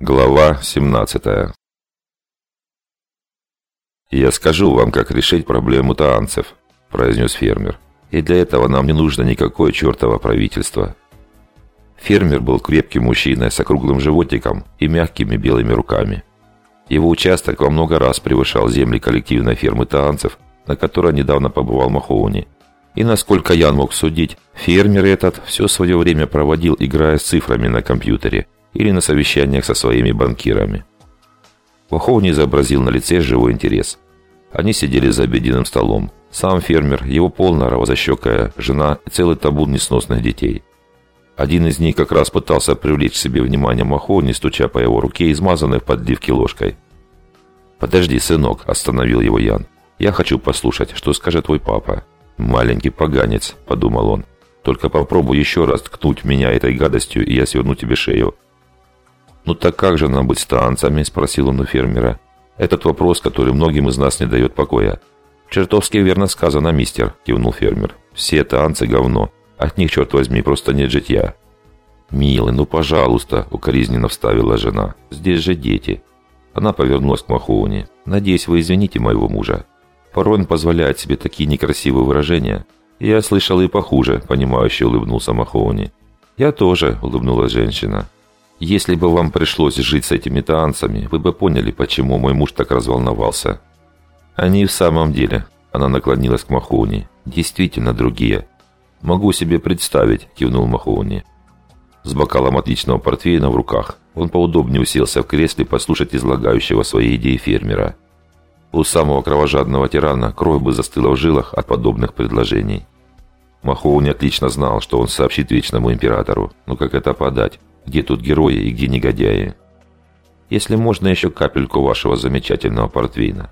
Глава 17 «Я скажу вам, как решить проблему таанцев», – произнес фермер. «И для этого нам не нужно никакое чертово правительство». Фермер был крепким мужчиной с округлым животиком и мягкими белыми руками. Его участок во много раз превышал земли коллективной фермы таанцев, на которой недавно побывал Махоуни. И насколько Ян мог судить, фермер этот все свое время проводил, играя с цифрами на компьютере – или на совещаниях со своими банкирами. Пахов не изобразил на лице живой интерес. Они сидели за обеденным столом. Сам фермер, его полная розощекая жена и целый табун несносных детей. Один из них как раз пытался привлечь к себе внимание Махоуни, стуча по его руке, измазанной в подливке ложкой. «Подожди, сынок», – остановил его Ян. «Я хочу послушать, что скажет твой папа». «Маленький поганец», – подумал он. «Только попробуй еще раз ткнуть меня этой гадостью, и я сверну тебе шею». «Ну так как же нам быть с танцами?» – спросил он у фермера. «Этот вопрос, который многим из нас не дает покоя». «Чертовски верно сказано, мистер», – кивнул фермер. «Все танцы – говно. От них, черт возьми, просто нет житья». «Милый, ну пожалуйста», – укоризненно вставила жена. «Здесь же дети». Она повернулась к Махоуни. «Надеюсь, вы извините моего мужа. Порой он позволяет себе такие некрасивые выражения». «Я слышал и похуже», – понимающе улыбнулся Махоуни. «Я тоже», – улыбнулась женщина. Если бы вам пришлось жить с этими танцами, вы бы поняли, почему мой муж так разволновался. Они в самом деле, она наклонилась к Махоуни, действительно другие. Могу себе представить, кивнул Махоуни. С бокалом отличного портвейна в руках, он поудобнее уселся в кресле послушать излагающего свои идеи фермера. У самого кровожадного тирана кровь бы застыла в жилах от подобных предложений. Махоуни отлично знал, что он сообщит Вечному Императору, но как это подать? Где тут герои и где негодяи? Если можно еще капельку вашего замечательного портвейна.